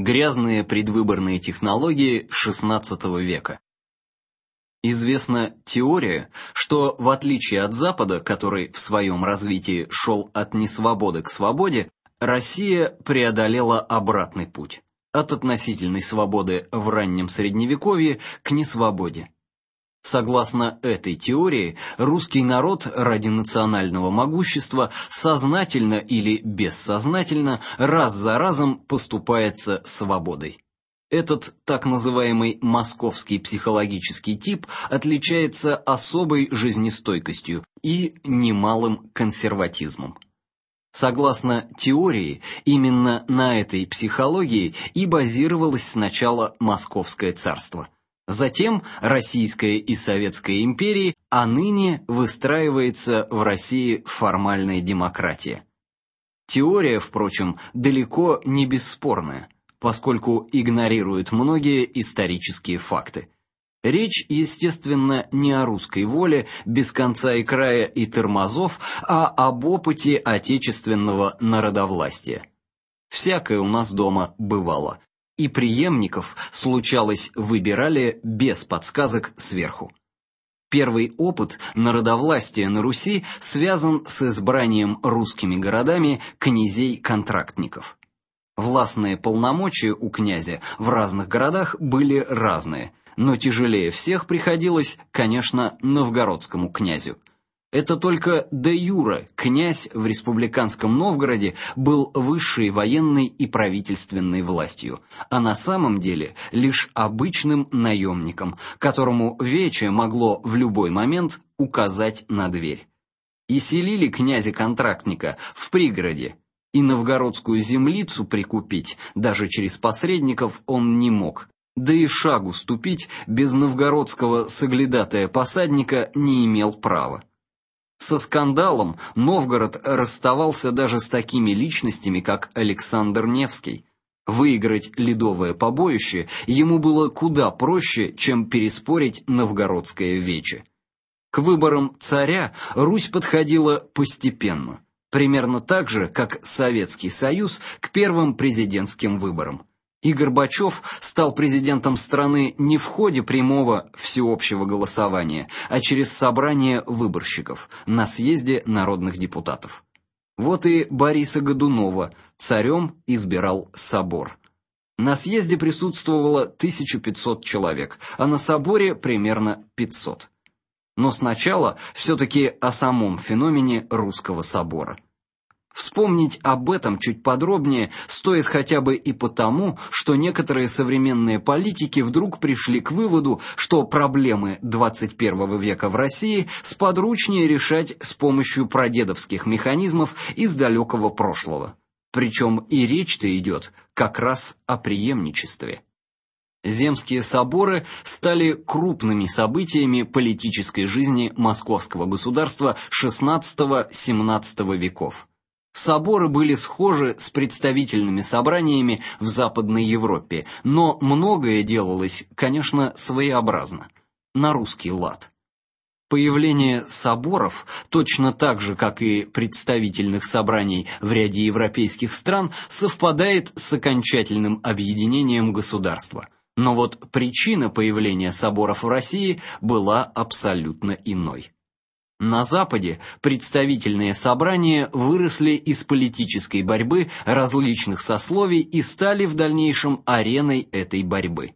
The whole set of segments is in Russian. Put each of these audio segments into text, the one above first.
Грязные предвыборные технологии XVI века. Известна теория, что в отличие от Запада, который в своем развитии шел от несвободы к свободе, Россия преодолела обратный путь от относительной свободы в раннем средневековье к несвободе. Согласно этой теории, русский народ ради национального могущества сознательно или бессознательно раз за разом поступается свободой. Этот так называемый московский психологический тип отличается особой жизнестойкостью и немалым консерватизмом. Согласно теории, именно на этой психологии и базировалось сначала Московское царство – Затем Российская и Советская империи, а ныне выстраивается в России формальная демократия. Теория, впрочем, далеко не бесспорная, поскольку игнорирует многие исторические факты. Речь, естественно, не о русской воле без конца и края и тормозов, а об опыте отечественного народовластия. Всякое у нас дома бывало и преемников, случалось, выбирали без подсказок сверху. Первый опыт народовластия на Руси связан с избранием русскими городами князей-контрактников. Властные полномочия у князя в разных городах были разные, но тяжелее всех приходилось, конечно, новгородскому князю. Это только де юре князь в республиканском Новгороде был высшей военной и правительственной властью, а на самом деле лишь обычным наемником, которому вече могло в любой момент указать на дверь. И селили князя-контрактника в пригороде, и новгородскую землицу прикупить даже через посредников он не мог. Да и шагу ступить без новгородского соглядатая-посадника не имел права. Со скандалом Новгород расставался даже с такими личностями, как Александр Невский. Выиграть ледовое побоище ему было куда проще, чем переспорить новгородское вече. К выборам царя Русь подходила постепенно, примерно так же, как Советский Союз к первым президентским выборам. И Горбачев стал президентом страны не в ходе прямого всеобщего голосования, а через собрание выборщиков на съезде народных депутатов. Вот и Бориса Годунова царем избирал собор. На съезде присутствовало 1500 человек, а на соборе примерно 500. Но сначала все таки о самом феномене русского собора. Вспомнить об этом чуть подробнее стоит хотя бы и потому, что некоторые современные политики вдруг пришли к выводу, что проблемы 21 века в России сподручнее решать с помощью прадедовских механизмов из далекого прошлого. Причем и речь-то идет как раз о преемничестве. Земские соборы стали крупными событиями политической жизни московского государства XVI-XVII веков. Соборы были схожи с представительными собраниями в Западной Европе, но многое делалось, конечно, своеобразно, на русский лад. Появление соборов, точно так же, как и представительных собраний в ряде европейских стран, совпадает с окончательным объединением государства. Но вот причина появления соборов в России была абсолютно иной. На западе представительные собрания выросли из политической борьбы различных сословий и стали в дальнейшем ареной этой борьбы.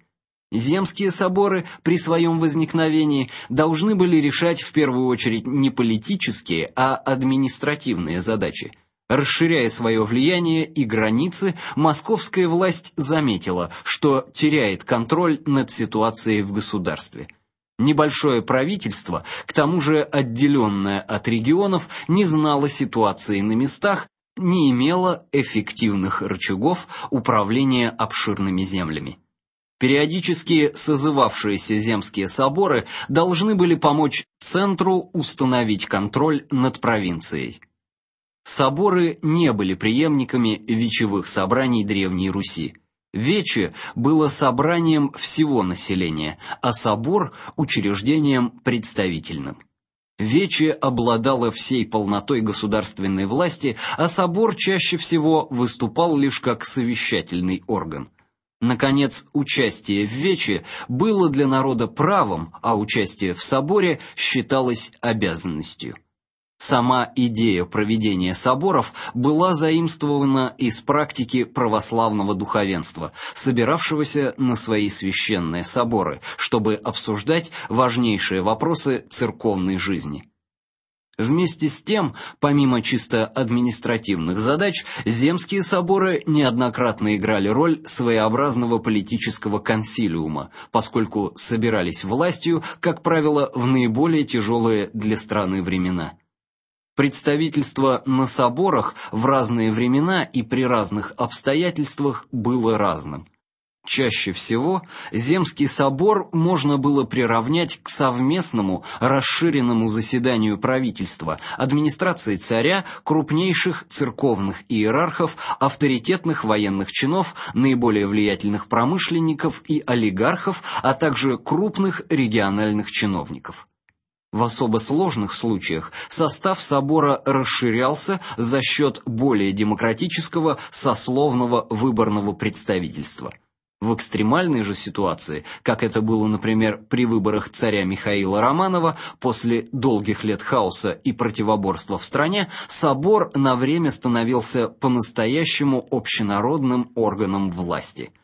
Земские соборы при своем возникновении должны были решать в первую очередь не политические, а административные задачи. Расширяя свое влияние и границы, московская власть заметила, что теряет контроль над ситуацией в государстве. Небольшое правительство, к тому же отделенное от регионов, не знало ситуации на местах, не имело эффективных рычагов управления обширными землями. Периодически созывавшиеся земские соборы должны были помочь центру установить контроль над провинцией. Соборы не были преемниками вечевых собраний Древней Руси. Вече было собранием всего населения, а собор учреждением представительным. Вече обладало всей полнотой государственной власти, а собор чаще всего выступал лишь как совещательный орган. Наконец, участие в вече было для народа правом, а участие в соборе считалось обязанностью. Сама идея проведения соборов была заимствована из практики православного духовенства, собиравшегося на свои священные соборы, чтобы обсуждать важнейшие вопросы церковной жизни. Вместе с тем, помимо чисто административных задач, земские соборы неоднократно играли роль своеобразного политического консилиума, поскольку собирались властью, как правило, в наиболее тяжелые для страны времена. Представительство на соборах в разные времена и при разных обстоятельствах было разным. Чаще всего Земский собор можно было приравнять к совместному расширенному заседанию правительства, администрации царя, крупнейших церковных иерархов, авторитетных военных чинов, наиболее влиятельных промышленников и олигархов, а также крупных региональных чиновников. В особо сложных случаях состав собора расширялся за счет более демократического сословного выборного представительства. В экстремальной же ситуации, как это было, например, при выборах царя Михаила Романова после долгих лет хаоса и противоборства в стране, собор на время становился по-настоящему общенародным органом власти –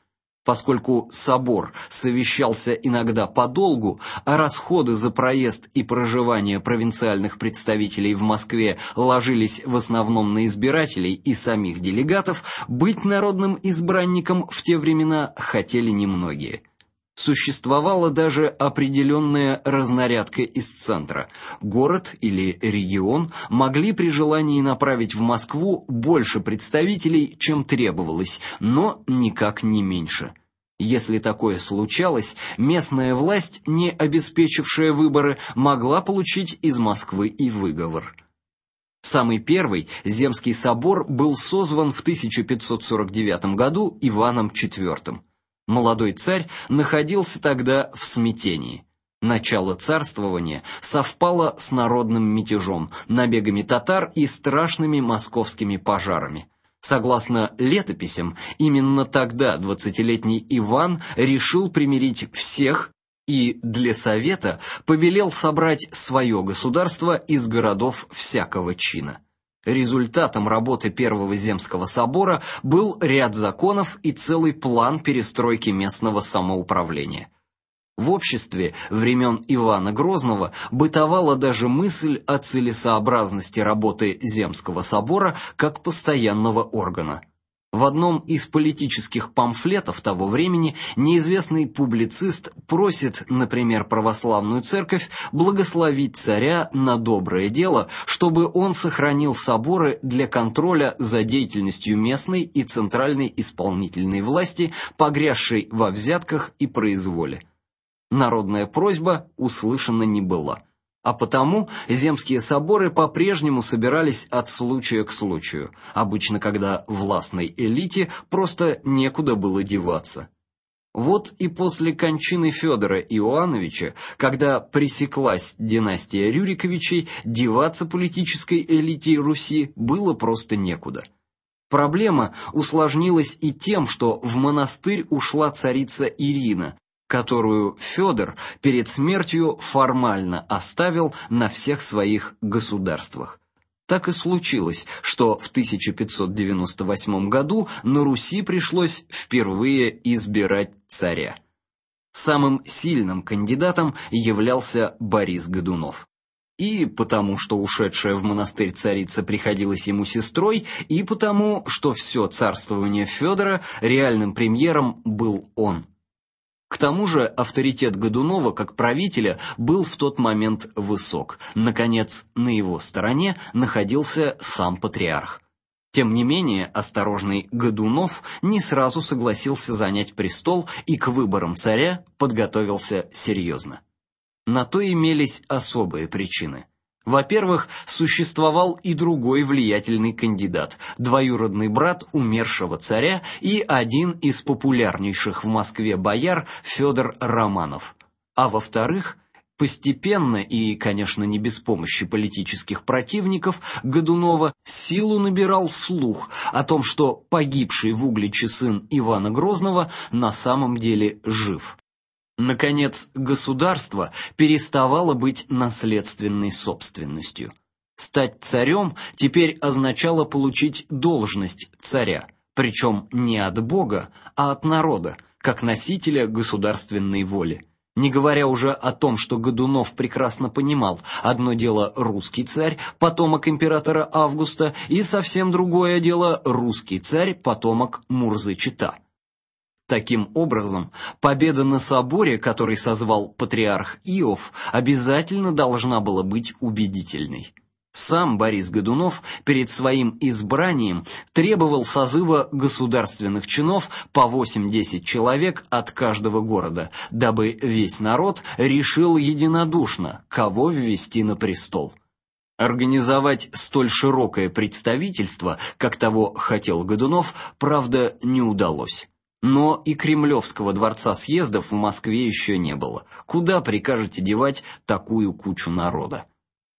Поскольку собор совещался иногда подолгу, а расходы за проезд и проживание провинциальных представителей в Москве ложились в основном на избирателей и самих делегатов, быть народным избранником в те времена хотели немногие. Существовала даже определенная разнарядка из центра. Город или регион могли при желании направить в Москву больше представителей, чем требовалось, но никак не меньше. Если такое случалось, местная власть, не обеспечившая выборы, могла получить из Москвы и выговор. Самый первый Земский собор был созван в 1549 году Иваном IV. Молодой царь находился тогда в смятении. Начало царствования совпало с народным мятежом, набегами татар и страшными московскими пожарами. Согласно летописям, именно тогда двадцатилетний Иван решил примирить всех и для совета повелел собрать свое государство из городов всякого чина. Результатом работы Первого Земского собора был ряд законов и целый план перестройки местного самоуправления. В обществе времен Ивана Грозного бытовала даже мысль о целесообразности работы Земского собора как постоянного органа. В одном из политических памфлетов того времени неизвестный публицист просит, например, православную церковь благословить царя на доброе дело, чтобы он сохранил соборы для контроля за деятельностью местной и центральной исполнительной власти, погрязшей во взятках и произволе. Народная просьба услышана не была а потому земские соборы по-прежнему собирались от случая к случаю, обычно когда властной элите просто некуда было деваться. Вот и после кончины Федора Иоановича, когда пресеклась династия Рюриковичей, деваться политической элите Руси было просто некуда. Проблема усложнилась и тем, что в монастырь ушла царица Ирина, которую Федор перед смертью формально оставил на всех своих государствах. Так и случилось, что в 1598 году на Руси пришлось впервые избирать царя. Самым сильным кандидатом являлся Борис Годунов. И потому, что ушедшая в монастырь царица приходилась ему сестрой, и потому, что все царствование Федора реальным премьером был он. К тому же авторитет Годунова как правителя был в тот момент высок. Наконец, на его стороне находился сам патриарх. Тем не менее, осторожный Годунов не сразу согласился занять престол и к выборам царя подготовился серьезно. На то имелись особые причины. Во-первых, существовал и другой влиятельный кандидат, двоюродный брат умершего царя и один из популярнейших в Москве бояр Федор Романов. А во-вторых, Постепенно и, конечно, не без помощи политических противников Годунова, силу набирал слух о том, что погибший в Угличе сын Ивана Грозного на самом деле жив. Наконец, государство переставало быть наследственной собственностью. Стать царем теперь означало получить должность царя, причем не от Бога, а от народа, как носителя государственной воли. Не говоря уже о том, что Годунов прекрасно понимал, одно дело русский царь, потомок императора Августа, и совсем другое дело русский царь, потомок Мурзы-Чита. Таким образом, победа на соборе, который созвал патриарх Иов, обязательно должна была быть убедительной. Сам Борис Годунов перед своим избранием требовал созыва государственных чинов по 8-10 человек от каждого города, дабы весь народ решил единодушно, кого ввести на престол. Организовать столь широкое представительство, как того хотел Годунов, правда, не удалось. Но и Кремлевского дворца съездов в Москве еще не было. Куда прикажете девать такую кучу народа?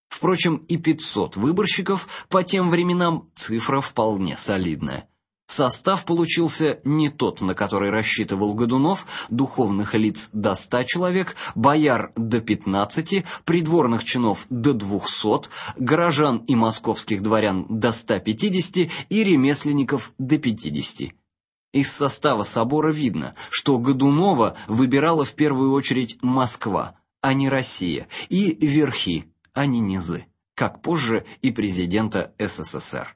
Впрочем, и 500 выборщиков по тем временам цифра вполне солидная. Состав получился не тот, на который рассчитывал Годунов, духовных лиц до 100 человек, бояр до 15, придворных чинов до 200, горожан и московских дворян до 150 и ремесленников до 50. Из состава собора видно, что Годунова выбирала в первую очередь Москва, а не Россия, и верхи а не низы, как позже и президента СССР.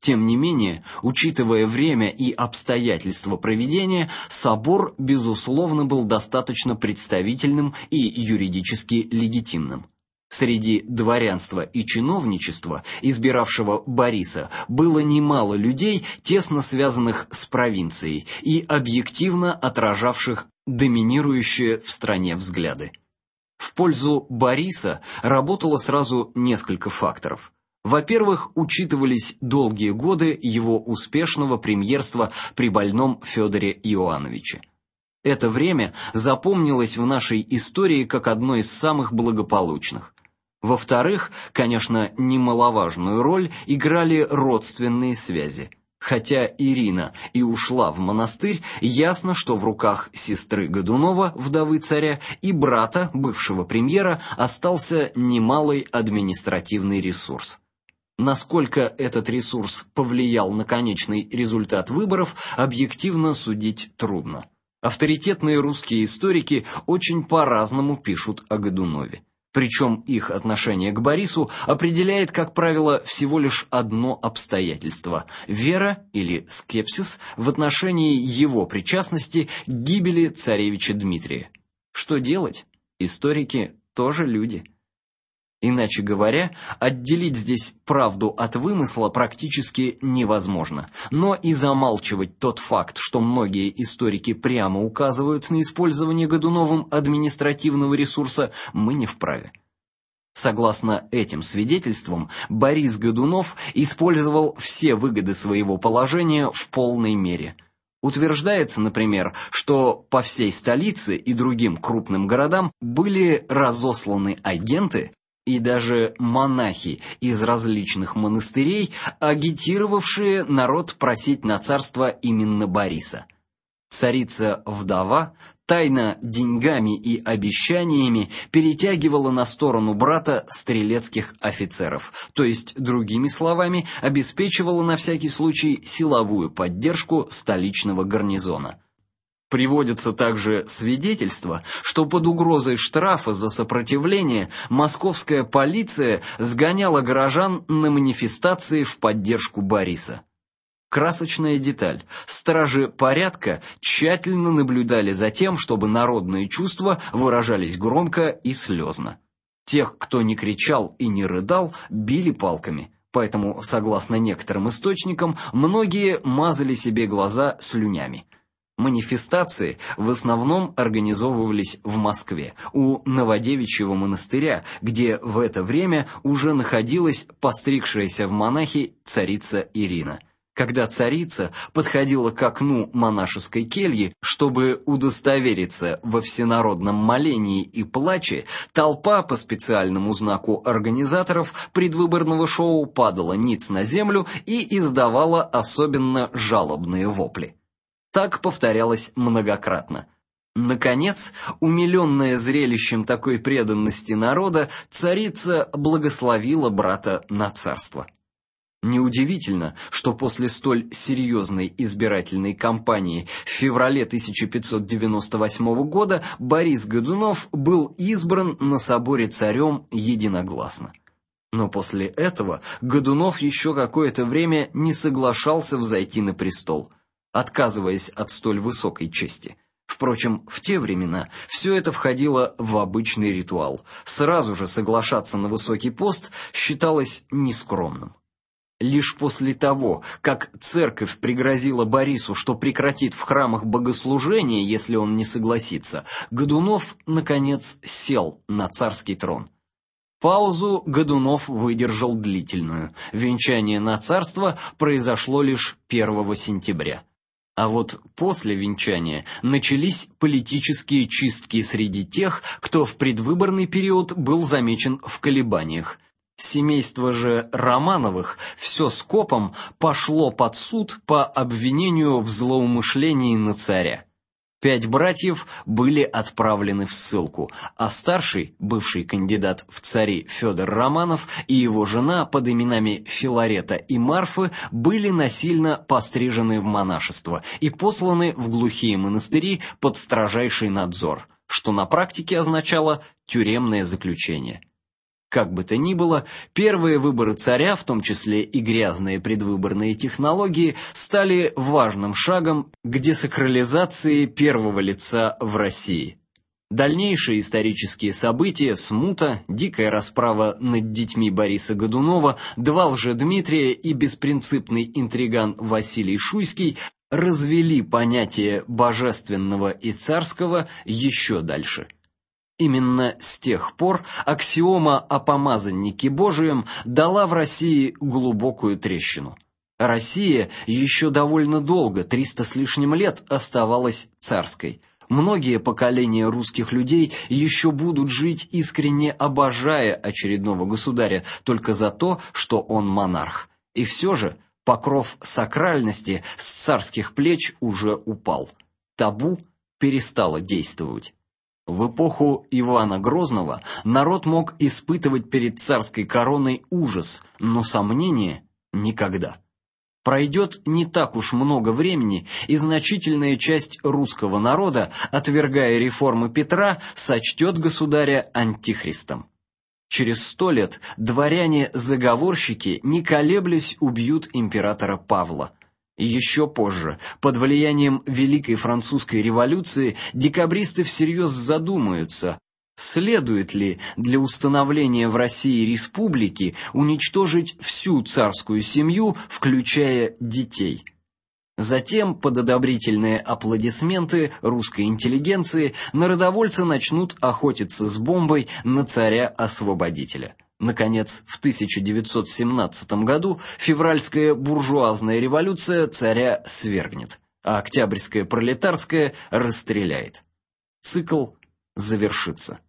Тем не менее, учитывая время и обстоятельства проведения, собор безусловно был достаточно представительным и юридически легитимным. Среди дворянства и чиновничества, избиравшего Бориса, было немало людей, тесно связанных с провинцией и объективно отражавших доминирующие в стране взгляды. В пользу Бориса работало сразу несколько факторов. Во-первых, учитывались долгие годы его успешного премьерства при больном Федоре Иоановиче. Это время запомнилось в нашей истории как одно из самых благополучных. Во-вторых, конечно, немаловажную роль играли родственные связи. Хотя Ирина и ушла в монастырь, ясно, что в руках сестры Годунова, вдовы царя, и брата бывшего премьера остался немалый административный ресурс. Насколько этот ресурс повлиял на конечный результат выборов, объективно судить трудно. Авторитетные русские историки очень по-разному пишут о Годунове. Причем их отношение к Борису определяет, как правило, всего лишь одно обстоятельство вера или скепсис в отношении его причастности к гибели царевича Дмитрия. Что делать? Историки тоже люди. Иначе говоря, отделить здесь правду от вымысла практически невозможно. Но и замалчивать тот факт, что многие историки прямо указывают на использование Годуновым административного ресурса, мы не вправе. Согласно этим свидетельствам, Борис Годунов использовал все выгоды своего положения в полной мере. Утверждается, например, что по всей столице и другим крупным городам были разосланы агенты, и даже монахи из различных монастырей, агитировавшие народ просить на царство именно Бориса. Царица-вдова тайно деньгами и обещаниями перетягивала на сторону брата стрелецких офицеров, то есть, другими словами, обеспечивала на всякий случай силовую поддержку столичного гарнизона. Приводится также свидетельство, что под угрозой штрафа за сопротивление московская полиция сгоняла горожан на манифестации в поддержку Бориса. Красочная деталь. Стражи порядка тщательно наблюдали за тем, чтобы народные чувства выражались громко и слезно. Тех, кто не кричал и не рыдал, били палками. Поэтому, согласно некоторым источникам, многие мазали себе глаза слюнями. Манифестации в основном организовывались в Москве, у Новодевичьего монастыря, где в это время уже находилась постригшаяся в монахи царица Ирина. Когда царица подходила к окну монашеской кельи, чтобы удостовериться во всенародном молении и плаче, толпа по специальному знаку организаторов предвыборного шоу падала ниц на землю и издавала особенно жалобные вопли. Так повторялось многократно. Наконец, умиленная зрелищем такой преданности народа, царица благословила брата на царство. Неудивительно, что после столь серьезной избирательной кампании в феврале 1598 года Борис Годунов был избран на соборе царем единогласно. Но после этого Годунов еще какое-то время не соглашался взойти на престол, отказываясь от столь высокой чести. Впрочем, в те времена все это входило в обычный ритуал. Сразу же соглашаться на высокий пост считалось нескромным. Лишь после того, как церковь пригрозила Борису, что прекратит в храмах богослужение, если он не согласится, Годунов наконец сел на царский трон. Паузу Годунов выдержал длительную. Венчание на царство произошло лишь 1 сентября. А вот после венчания начались политические чистки среди тех, кто в предвыборный период был замечен в колебаниях. Семейство же Романовых все скопом пошло под суд по обвинению в злоумышлении на царя. Пять братьев были отправлены в ссылку, а старший, бывший кандидат в цари Федор Романов и его жена под именами Филарета и Марфы были насильно пострижены в монашество и посланы в глухие монастыри под строжайший надзор, что на практике означало тюремное заключение. Как бы то ни было, первые выборы царя, в том числе и грязные предвыборные технологии, стали важным шагом к десакрализации первого лица в России. Дальнейшие исторические события, смута, дикая расправа над детьми Бориса Годунова, два лжедмитрия и беспринципный интриган Василий Шуйский развели понятие божественного и царского еще дальше. Именно с тех пор аксиома о помазаннике Божием дала в России глубокую трещину. Россия еще довольно долго, триста с лишним лет, оставалась царской. Многие поколения русских людей еще будут жить искренне обожая очередного государя только за то, что он монарх. И все же покров сакральности с царских плеч уже упал. Табу перестало действовать. В эпоху Ивана Грозного народ мог испытывать перед царской короной ужас, но сомнения никогда. Пройдет не так уж много времени, и значительная часть русского народа, отвергая реформы Петра, сочтет государя антихристом. Через сто лет дворяне-заговорщики, не колеблясь, убьют императора Павла. Еще позже, под влиянием Великой Французской революции, декабристы всерьез задумаются, следует ли для установления в России республики уничтожить всю царскую семью, включая детей. Затем, под одобрительные аплодисменты русской интеллигенции, народовольцы начнут охотиться с бомбой на царя-освободителя. Наконец, в 1917 году февральская буржуазная революция царя свергнет, а октябрьская пролетарская расстреляет. Цикл завершится.